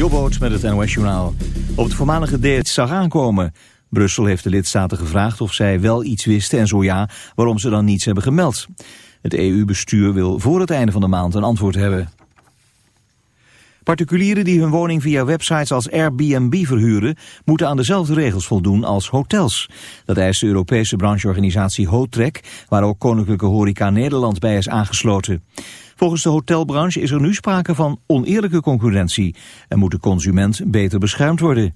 Jobboot met het NOS-journaal. Op het voormalige date zag aankomen. Brussel heeft de lidstaten gevraagd of zij wel iets wisten en zo ja, waarom ze dan niets hebben gemeld. Het EU-bestuur wil voor het einde van de maand een antwoord hebben. Particulieren die hun woning via websites als Airbnb verhuren... moeten aan dezelfde regels voldoen als hotels. Dat eist de Europese brancheorganisatie Hotrek... waar ook Koninklijke Horeca Nederland bij is aangesloten. Volgens de hotelbranche is er nu sprake van oneerlijke concurrentie... en moet de consument beter beschermd worden.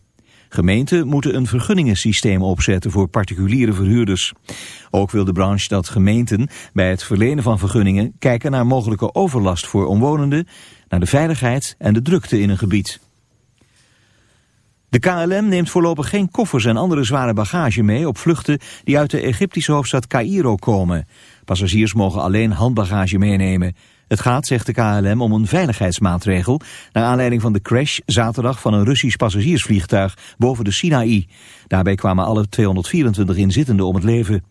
Gemeenten moeten een vergunningensysteem opzetten voor particuliere verhuurders. Ook wil de branche dat gemeenten bij het verlenen van vergunningen kijken naar mogelijke overlast voor omwonenden, naar de veiligheid en de drukte in een gebied. De KLM neemt voorlopig geen koffers en andere zware bagage mee op vluchten die uit de Egyptische hoofdstad Cairo komen. Passagiers mogen alleen handbagage meenemen. Het gaat, zegt de KLM, om een veiligheidsmaatregel... naar aanleiding van de crash zaterdag van een Russisch passagiersvliegtuig boven de Sinaï. Daarbij kwamen alle 224 inzittenden om het leven.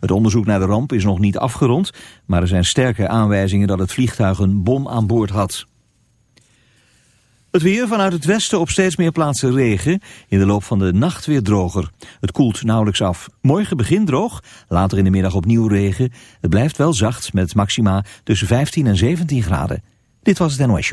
Het onderzoek naar de ramp is nog niet afgerond... maar er zijn sterke aanwijzingen dat het vliegtuig een bom aan boord had. Het weer vanuit het westen op steeds meer plaatsen regen. In de loop van de nacht weer droger. Het koelt nauwelijks af. Morgen begint droog, later in de middag opnieuw regen. Het blijft wel zacht met maxima tussen 15 en 17 graden. Dit was het NOS.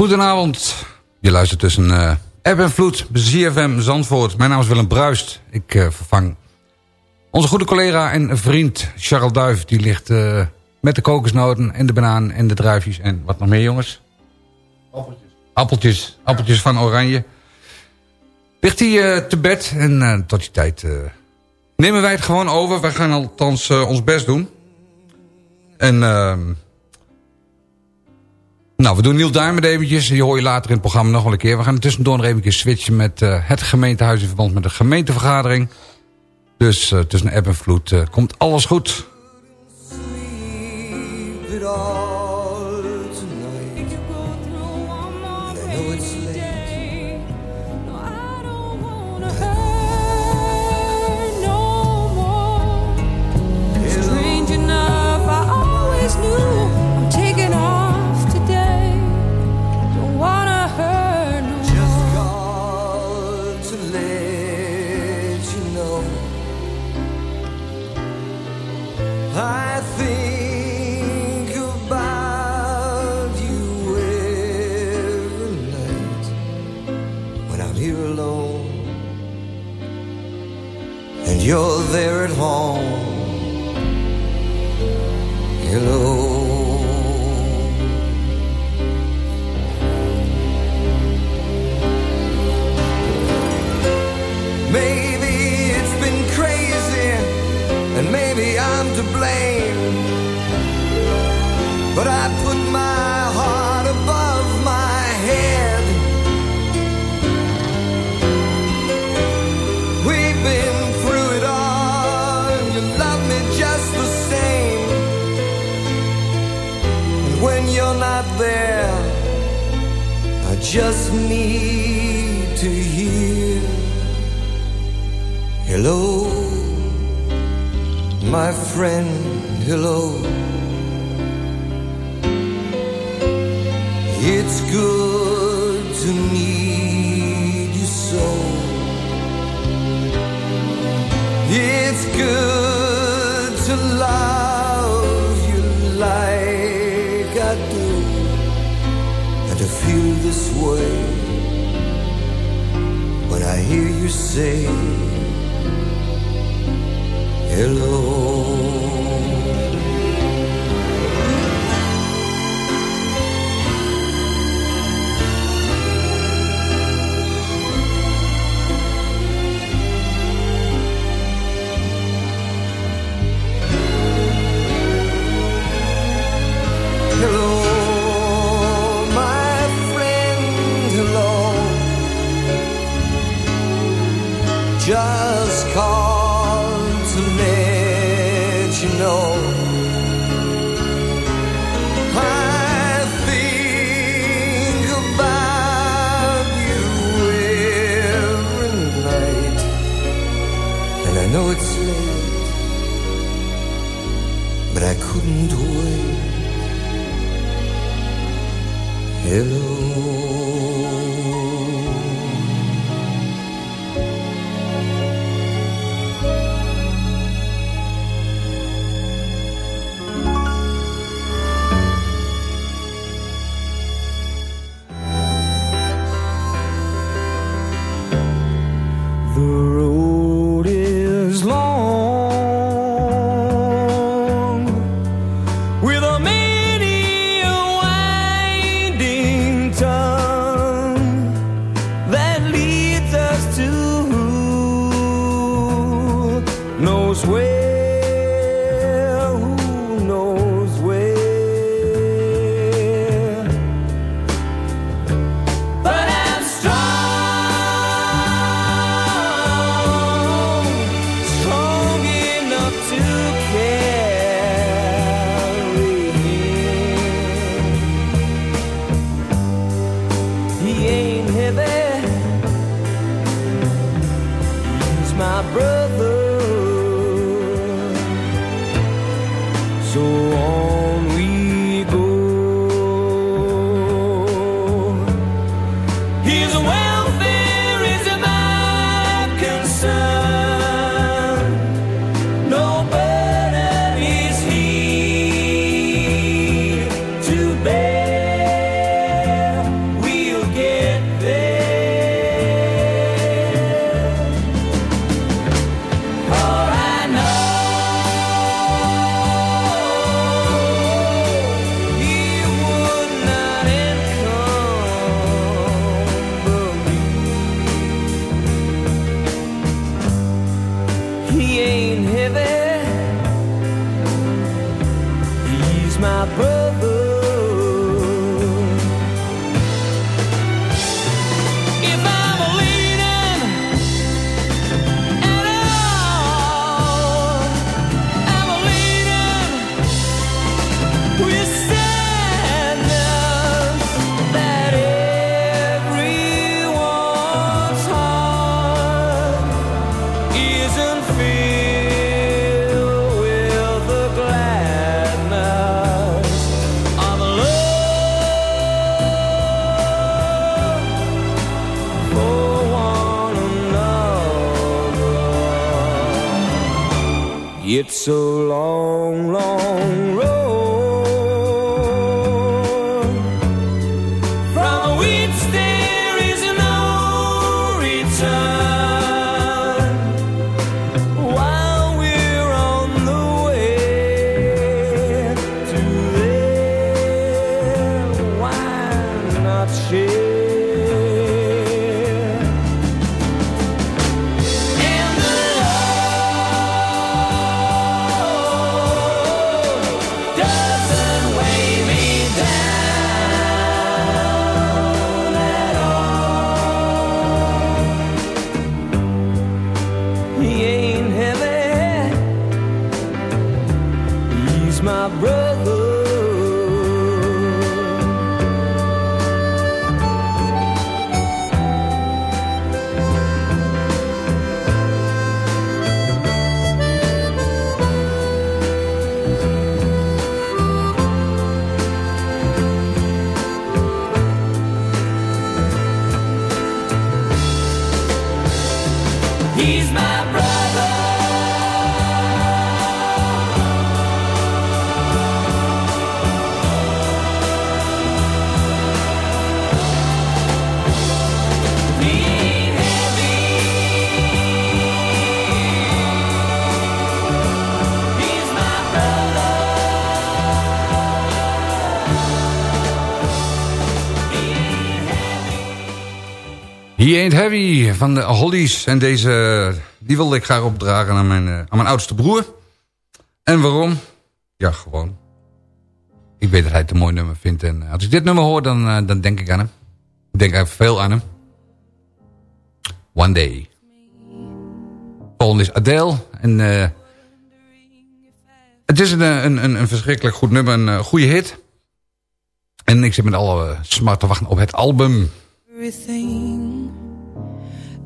Goedenavond. Je luistert tussen uh, App en Vloed, ZFM Zandvoort. Mijn naam is Willem Bruist. Ik uh, vervang onze goede collega en vriend Charles Duif. Die ligt uh, met de kokosnoten en de banaan en de druifjes. En wat nog meer jongens? Appeltjes. Appeltjes, appeltjes van oranje. Ligt hij te bed en tot die tijd nemen wij het gewoon over. Wij gaan althans ons best doen. En... Nou, we doen Neil Diamond eventjes. Die hoor je later in het programma nog wel een keer. We gaan tussendoor nog even switchen met uh, het gemeentehuis... in verband met de gemeentevergadering. Dus uh, tussen eb en vloed uh, komt alles goed. He Ain't Heavy van de Hollies. En deze, die wilde ik graag opdragen aan mijn, eh, aan mijn oudste broer. En waarom? Ja, gewoon. Ik weet dat hij het een mooi nummer vindt. En als ik dit nummer hoor, dan, uh, dan denk ik aan hem. Ik denk even veel aan hem. One Day. Volgende is Adele. En het is een, een, een, een, verschrikkelijk goed nummer. Een goede hit. En ik zit met alle smart te wachten op het album. Everything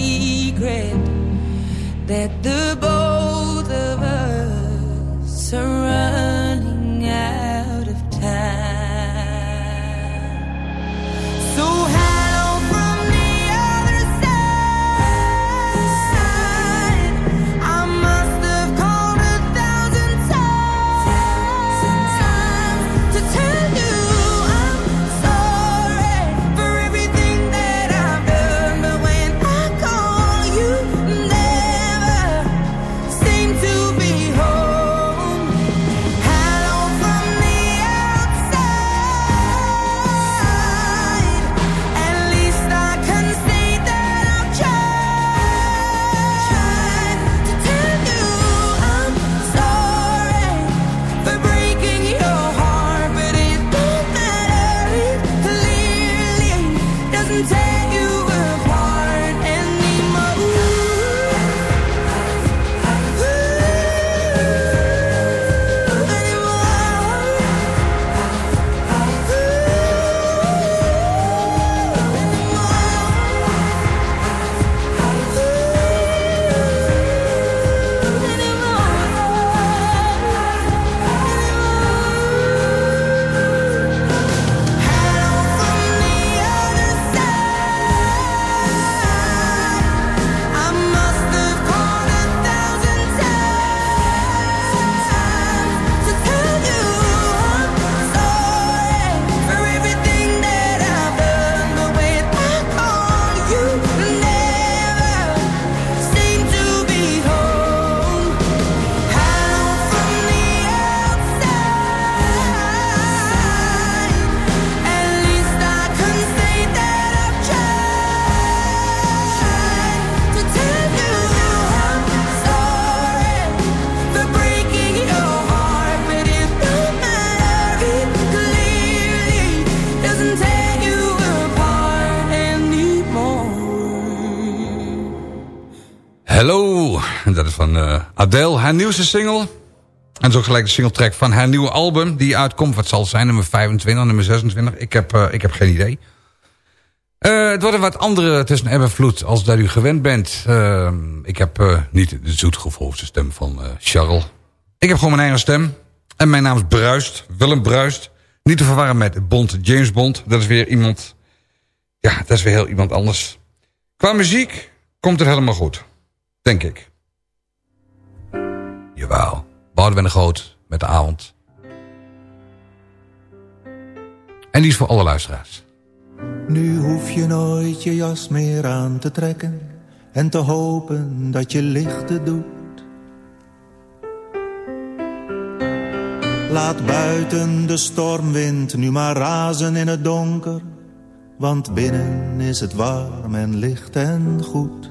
secret that the boy van uh, Adele, haar nieuwste single. En zo gelijk de singletrack van haar nieuwe album. Die uitkomt, wat zal het zijn, nummer 25, nummer 26. Ik heb, uh, ik heb geen idee. Uh, het wordt een wat andere tussen eb en vloed als dat u gewend bent. Ik heb niet de zoetgevolgde stem van Charles. Ik heb gewoon mijn eigen stem. En mijn naam is Bruist, Willem Bruist. Niet te verwarren met Bond, James Bond. Dat is weer iemand... Ja, dat is weer heel iemand anders. Qua muziek komt het helemaal goed. Denk ik. Jawel. Boudewijn de Groot met de avond. En die is voor alle luisteraars. Nu hoef je nooit je jas meer aan te trekken en te hopen dat je lichten doet. Laat buiten de stormwind nu maar razen in het donker, want binnen is het warm en licht en goed.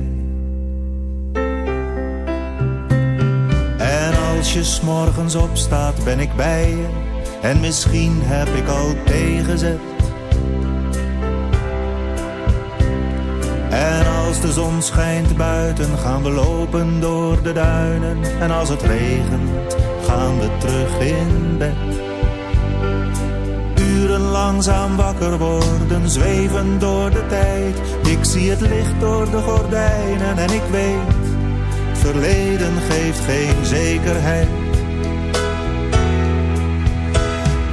Als je s'morgens opstaat, ben ik bij je en misschien heb ik al tegenzet En als de zon schijnt buiten gaan we lopen door de duinen. En als het regent gaan we terug in bed. Uren langzaam wakker worden, zweven door de tijd. Ik zie het licht door de gordijnen en ik weet, verleden geeft geen zekerheid.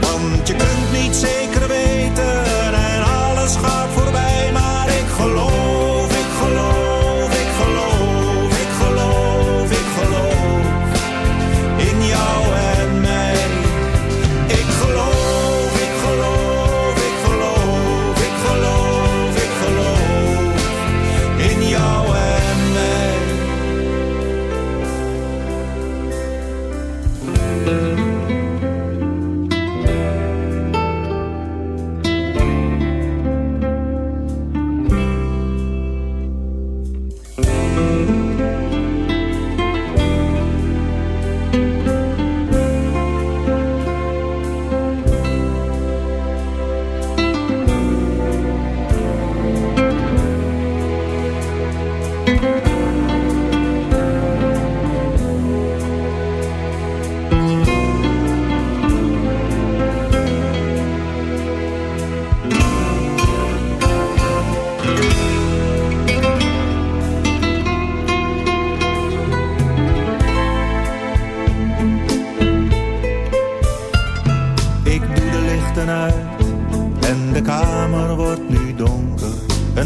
Want je kunt niet zeker weten en alles gaat voorbij, maar ik geloof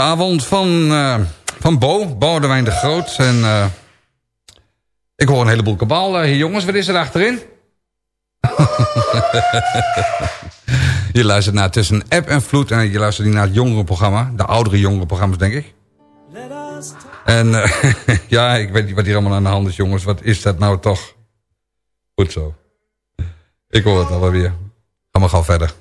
avond van, uh, van Bo, Boudewijn de Groot. En uh, ik hoor een heleboel kabaal. Uh, jongens, wat is er achterin? je luistert naar tussen app en vloed. En je luistert niet naar het jongerenprogramma. De oudere jongerenprogramma's, denk ik. En ja, ik weet niet wat hier allemaal aan de hand is, jongens. Wat is dat nou toch? Goed zo. Ik hoor het alweer. Ga maar gauw verder.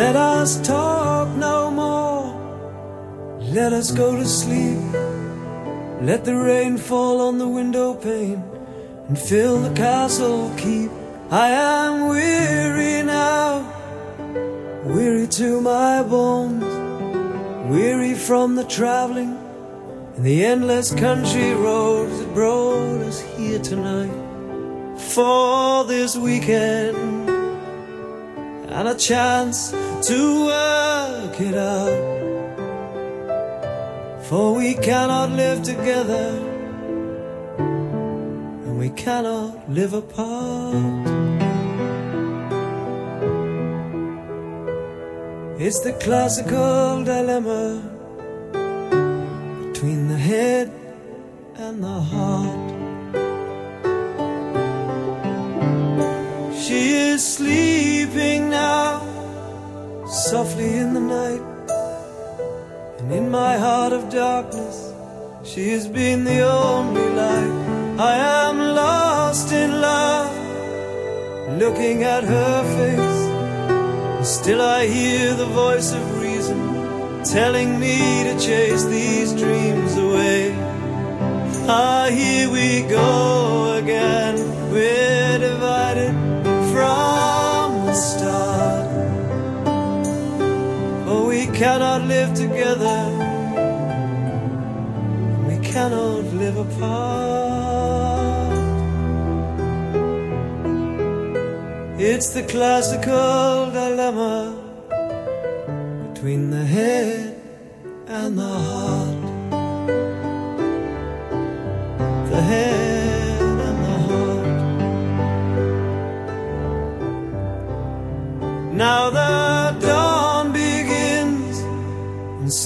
Let us talk no more. Let us go to sleep. Let the rain fall on the window pane and fill the castle keep. I am weary now, weary to my bones, weary from the traveling and the endless country roads that brought us here tonight for this weekend and a chance to work it out. For we cannot live together, and we cannot live apart. It's the classical dilemma between the head and the heart. She is sleeping now, softly in the night. And in my heart of darkness, she has been the only light. I am lost in love, looking at her face. And still I hear the voice of reason telling me to chase these dreams away. Ah, here we go again. We're divided from the start. Oh, we cannot live together, we cannot live apart. It's the classical dilemma between the head and the heart. The head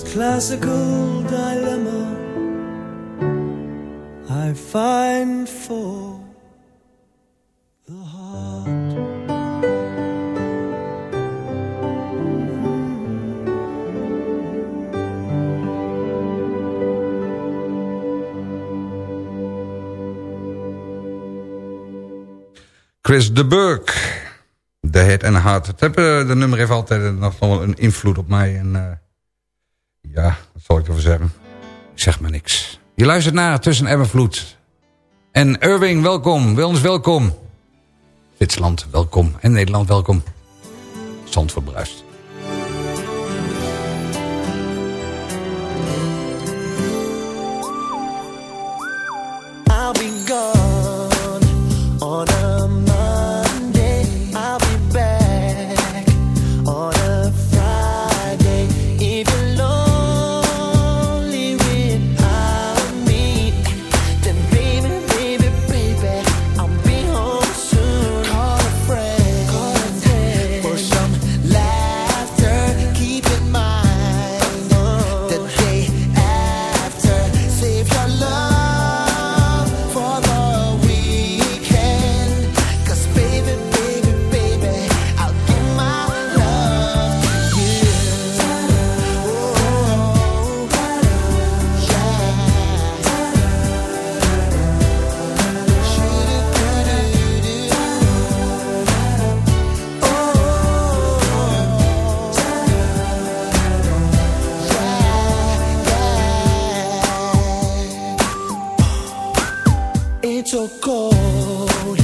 This classical dilemma, I find for the heart. Chris de Burg. The Head and Heart. Het eh, de nummer heeft altijd nog wel een invloed op mij. En, eh, ja, wat zal ik ervoor zeggen? Zeg maar niks. Je luistert naar Tussen Evervloed. En Irving, welkom. Wilms, welkom. Zwitserland, welkom. En Nederland, welkom. Zandvoort bruist. It's so cold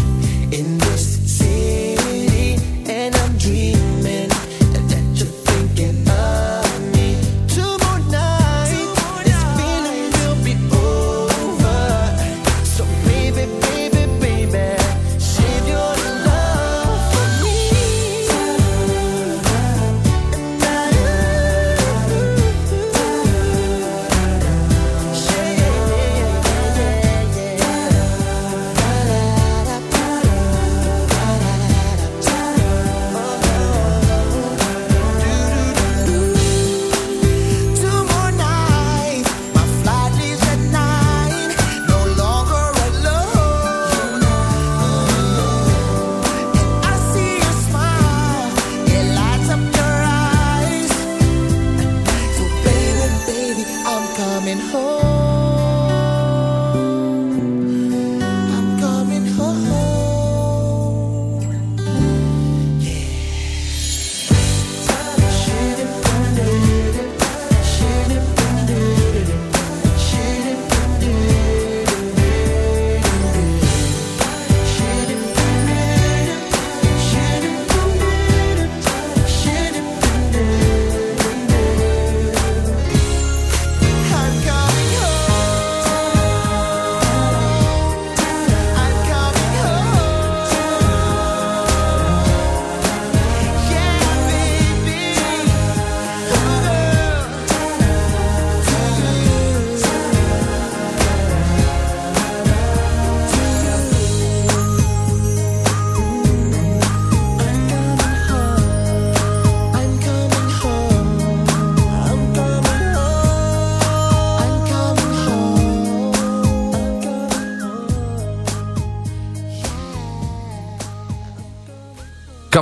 in this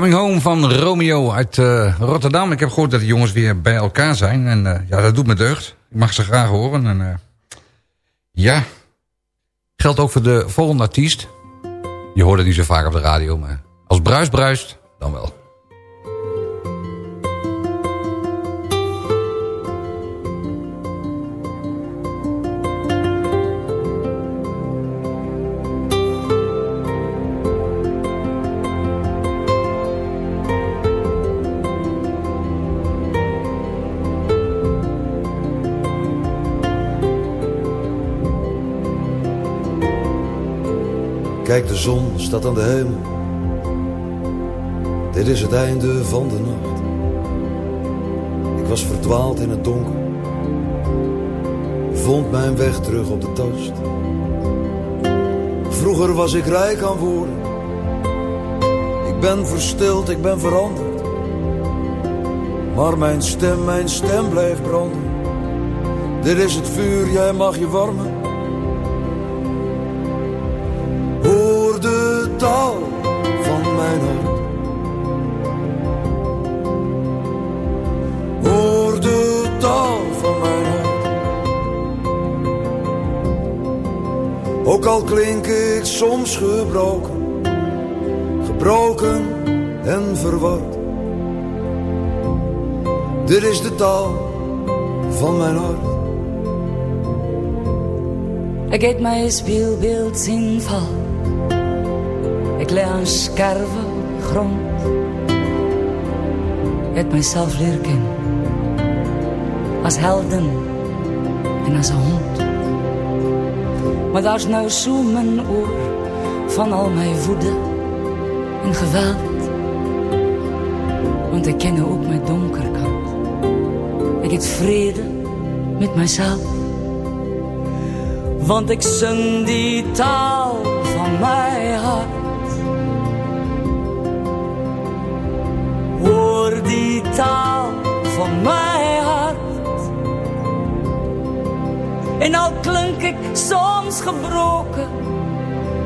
Coming Home van Romeo uit eh, Rotterdam. Ik heb gehoord dat de jongens weer bij elkaar zijn. En eh, ja, dat doet me deugd. Ik mag ze graag horen. En eh, ja, geldt ook voor de volgende artiest. Je hoort het niet zo vaak op de radio, maar als Bruis bruist, dan wel. Kijk, de zon staat aan de hemel. Dit is het einde van de nacht. Ik was verdwaald in het donker. Vond mijn weg terug op de tast. Vroeger was ik rijk aan woorden. Ik ben verstild, ik ben veranderd. Maar mijn stem, mijn stem blijft branden. Dit is het vuur, jij mag je warmen. Soms gebroken, gebroken en verward. Dit is de taal van mijn hart. Ik eet mijn speelbeeld zien val. Ik leg een scherven grond. Ik heb mijzelf leren kennen. Als helden en als een hond. Maar daar is nou zo mijn oor van al mijn woede en geweld. Want ik ken ook mijn donkerkant. Ik heb vrede met mijzelf. Want ik zing die taal van mijn hart. En al klink ik soms gebroken,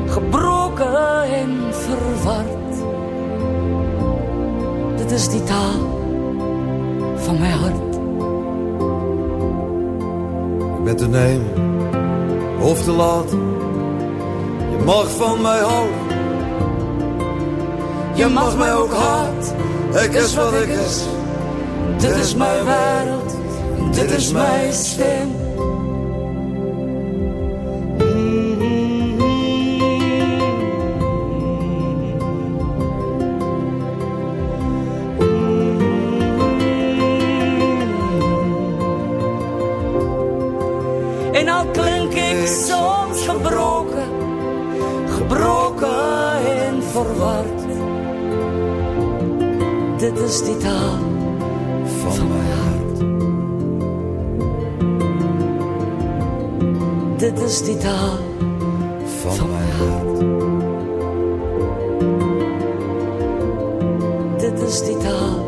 gebroken en verward. Dit is die taal van mijn hart. Ik ben te nemen of te laat. Je mag van mij houden. Je mag mij ook haat. Ik is wat ik is. Dit is mijn wereld, dit is mijn stem. distanza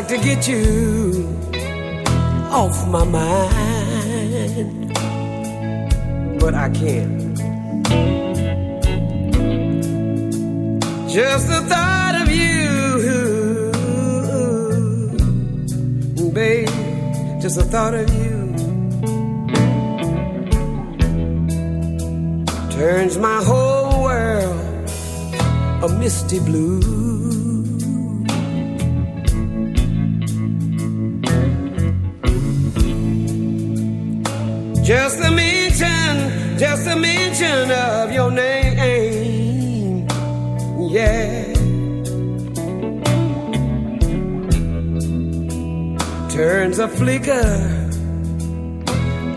like to get you off my mind, but I can't. Just the thought of you, babe, just the thought of you turns my whole world a misty blue. A flicker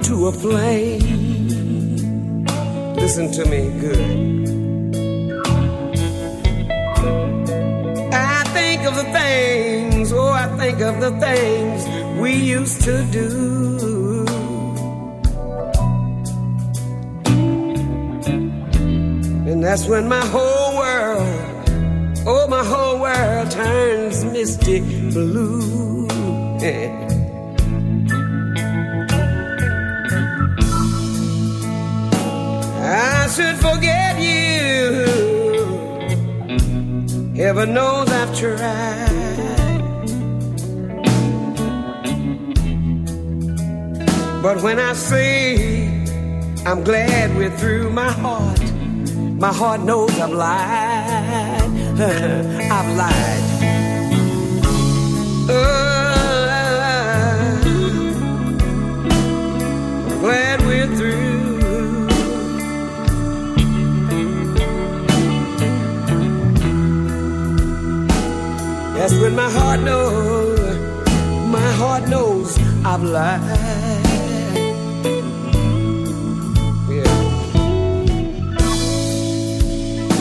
to a flame. Listen to me good. I think of the things, oh, I think of the things we used to do. And that's when my whole world, oh, my whole world turns misty blue. should forget you. Heaven knows I've tried. But when I say I'm glad we're through, my heart, my heart knows I've lied. I've lied. Oh, That's when my heart knows, my heart knows I've lied. Yeah.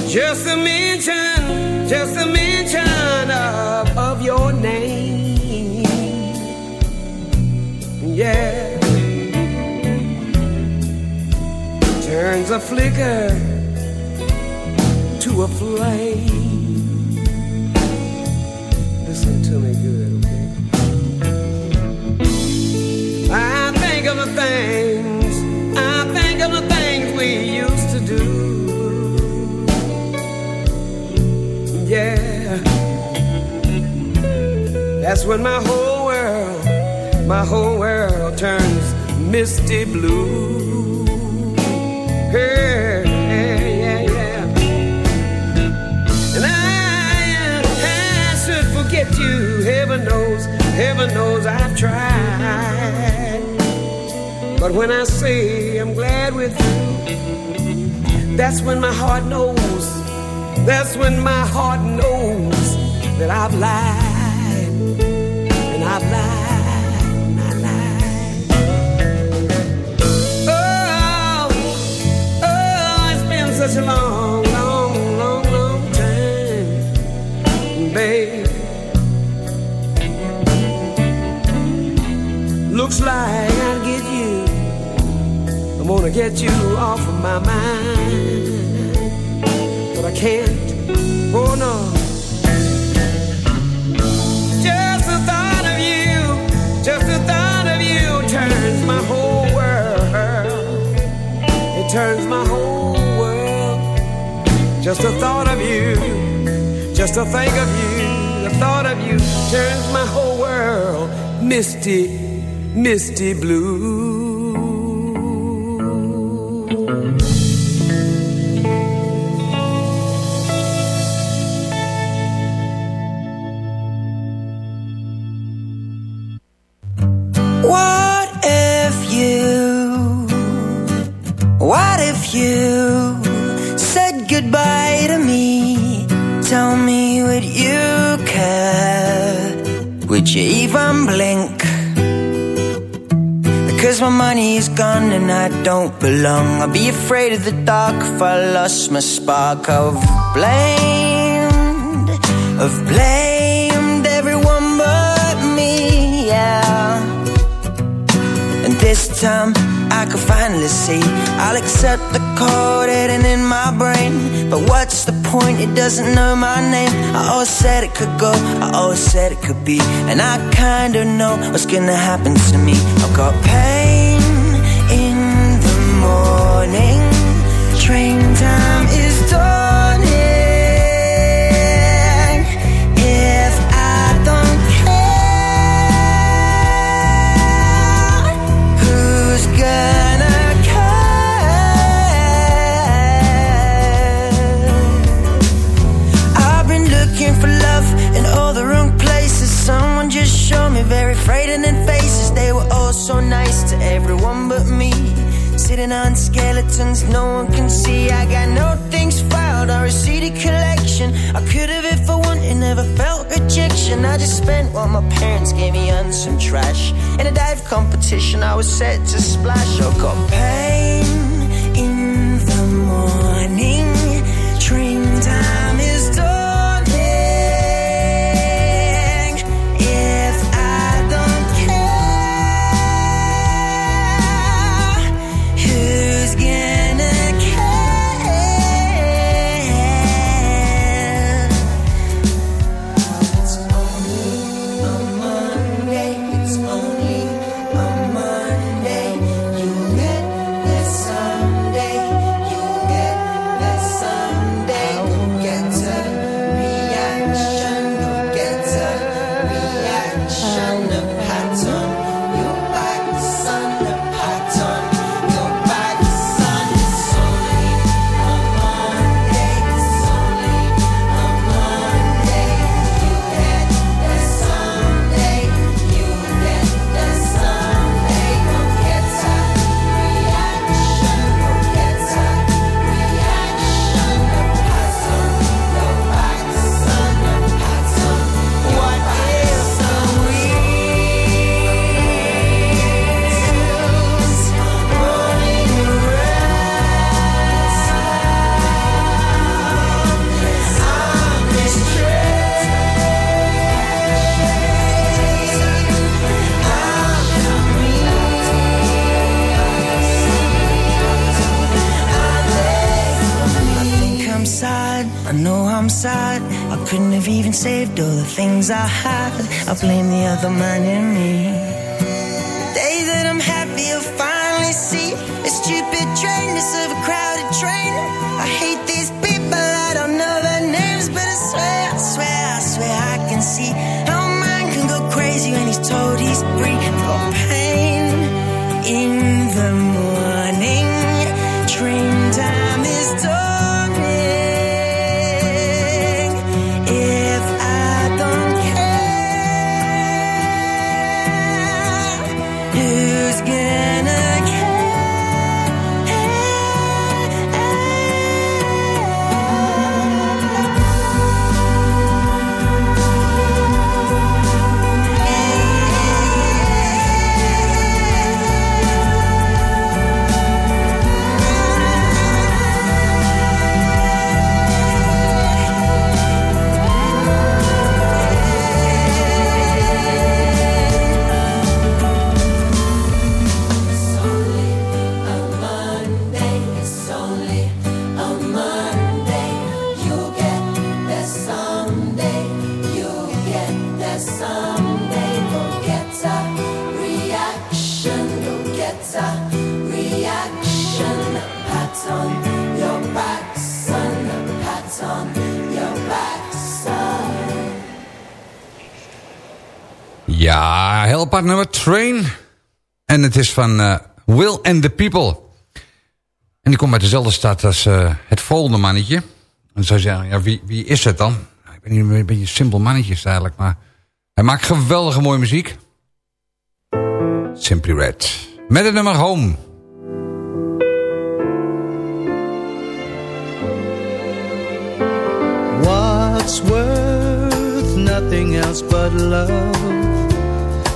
Just a mention, just a mention of, of your name. Yeah. Turns a flicker to a flame. That's when my whole world, my whole world turns misty blue. Yeah, yeah. And I, I should forget you. Heaven knows, heaven knows I've tried. But when I say I'm glad with you, that's when my heart knows. That's when my heart knows that I've lied. Get you. Off of my mind, but I can't. Oh no. Turns my whole world. Just the thought of you, just to think of you, the thought of you turns my whole world misty, misty blue. Don't. I'd be afraid of the dark if I lost my spark. I've blamed, I've blamed everyone but me, yeah. And this time I can finally see I'll accept the code hidden in my brain But what's the point, it doesn't know my name I always said it could go, I always said it could be And I kinda know what's gonna happen to me I've got pain morning Train time is dawning If I don't care Who's gonna care? I've been looking for love in all the wrong places. Someone just showed me very frightening faces. They were all so nice to everyone but me. Sitting on skeletons no one can see. I got no things filed or a CD collection. I could have if I wanted, never felt rejection. I just spent what my parents gave me on some trash. In a dive competition, I was set to splash. I got pain I had. I blame the other man in me. Apart nummer, Train. En het is van uh, Will and the People. En die komt uit dezelfde stad als uh, het volgende mannetje. En zou zeggen, ja, wie, wie is het dan? Ik ben niet een beetje simpel mannetje eigenlijk, maar... Hij maakt geweldige mooie muziek. Simply Red. Met het nummer Home. What's worth nothing else but love?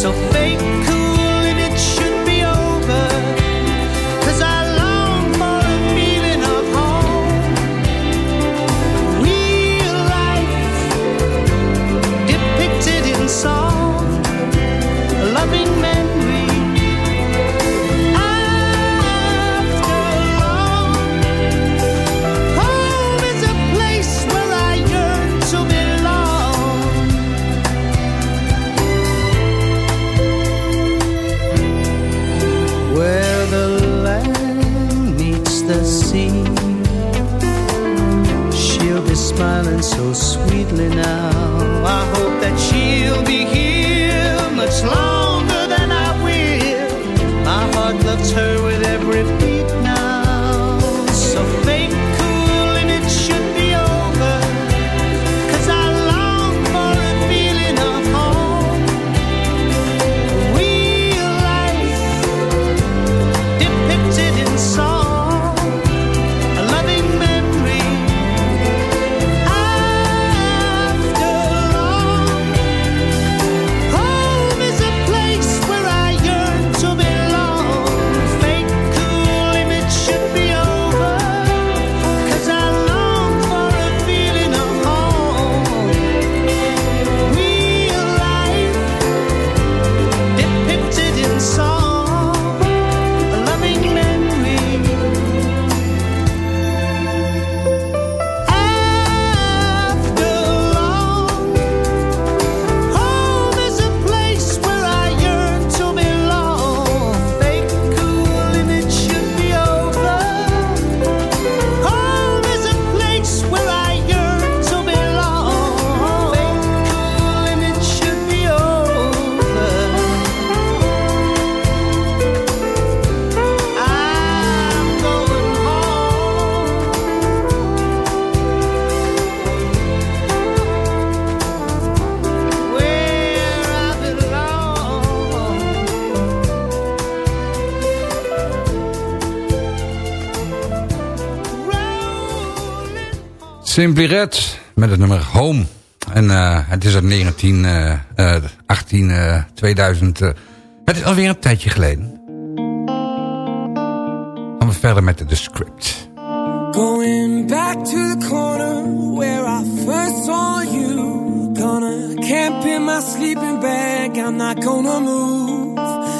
So Simply Red met het nummer Home. En eh, het is uit 19, eh, eh, 18, eh, 2000. eh. het is alweer een tijdje geleden. Gaan we verder met de script. Going back to the corner where I first saw you. Gonna camp in my sleeping bag. I'm not gonna move.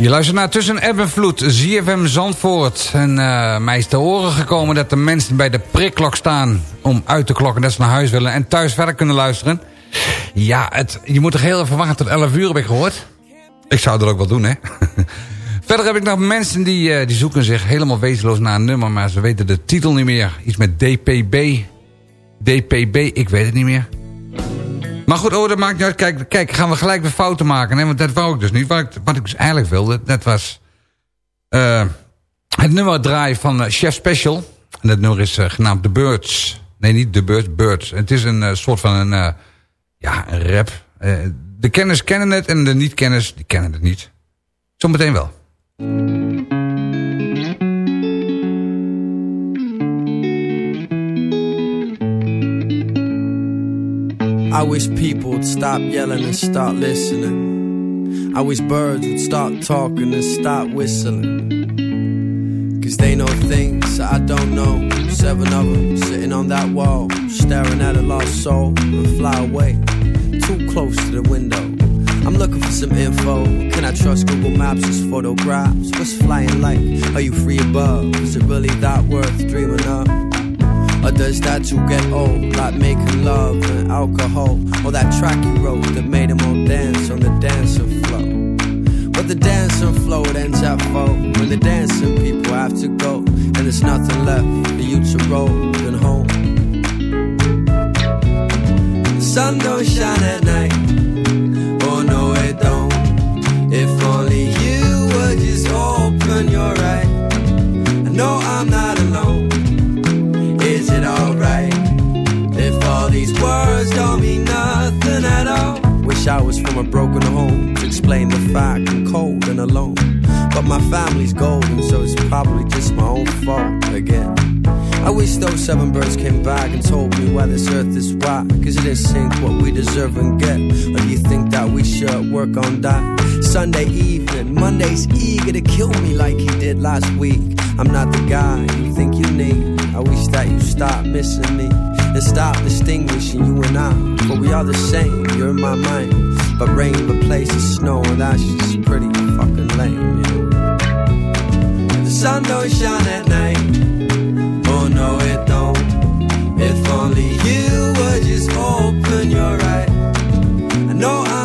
Je luistert naar Tussen Ebb en Vloed, ZFM Zandvoort. En eh, mij is te horen gekomen dat de mensen bij de prikklok staan... om uit te klokken dat ze naar huis willen en thuis verder kunnen luisteren. Ja, het, je moet toch heel even wachten tot 11 uur, heb ik gehoord. Ik zou dat ook wel doen, hè. Verder heb ik nog mensen die, eh, die zoeken zich helemaal wezenloos naar een nummer... maar ze weten de titel niet meer. Iets met DPB. DPB, ik weet het niet meer. Maar goed, oh, dat maakt niet uit. Kijk, kijk, gaan we gelijk weer fouten maken. Hè? Want dat wou ik dus niet. Wat ik, wat ik dus eigenlijk wilde, dat was... eh, het nummer draaien van eh, Chef Special. En dat nummer is eh, genaamd The Birds. Nee, niet The Birds, Birds. Het is een soort van een, ja, een rap. De kenners kennen het en de niet-kenners, die kennen het niet. Zometeen wel. I wish people would stop yelling and start listening. I wish birds would stop talking and stop whistling. Cause they know things I don't know. Seven of them sitting on that wall, staring at a lost soul and fly away. Too close to the window. I'm looking for some info. Can I trust Google Maps as photographs? What's flying like? Are you free above? Is it really that worth dreaming of? Or does that too get old? Like making love and alcohol? Or that track you wrote that made them all dance on the dancing floor? But the dancing floor ends at four When the dancing people have to go And there's nothing left seven birds came back and told me why this earth is why. Cause it didn't sink what we deserve and get. Or do you think that we should work on that? Sunday evening, Monday's eager to kill me like he did last week. I'm not the guy you think you need. I wish that you stop missing me and stop distinguishing you and I. But we are the same, you're in my mind. But rain replaces snow, and that's just pretty fucking lame, yeah. The sun don't shine at night. Only you would just open your eyes. I know I'm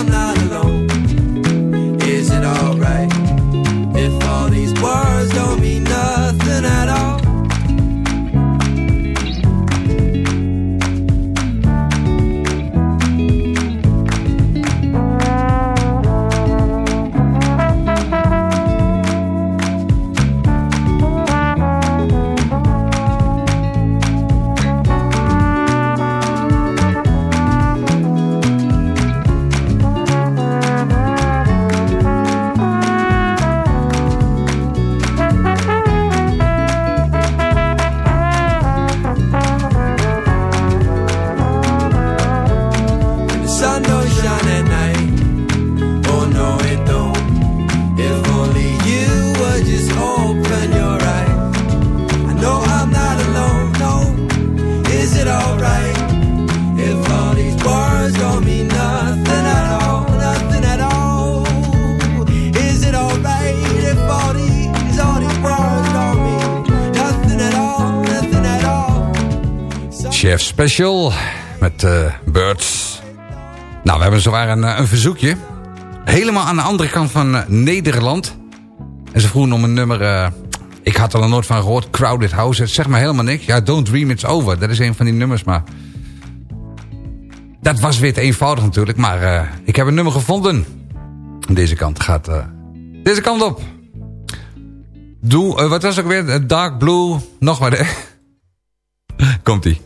Special met eh, Birds. Nou, we hebben zowaar een, eh, een verzoekje. Helemaal aan de andere kant van eh, Nederland. En ze vroegen om een nummer... Ik had er nog nooit van gehoord. Crowded House. Zegt me helemaal niks. Ja, Don't Dream It's Over. Dat is een van die nummers, maar... Dat was weer te eenvoudig natuurlijk. Maar ik heb een nummer gevonden. Deze kant gaat... Deze kant op. Doe, wat was ook weer? Dark Blue. Nog maar. Komt-ie.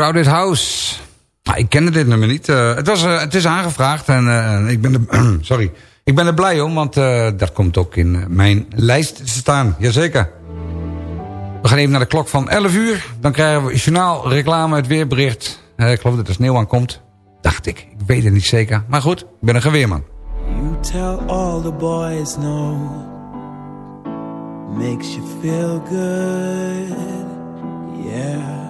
Crowded House. Nou, ik kende dit nummer niet. Eh, het, was, eh, het is aangevraagd en eh, ik, ben er, sorry. ik ben er blij om, want dat komt ook in mijn lijst te staan. Jazeker. We gaan even naar de klok van 11 uur. Dan krijgen we journaal, reclame, het weerbericht. Ik geloof dat er sneeuw aan komt. Dacht ik. Ik weet het niet zeker. Maar goed, ik ben een geweerman. You tell all the boys no. Makes you feel good, yeah.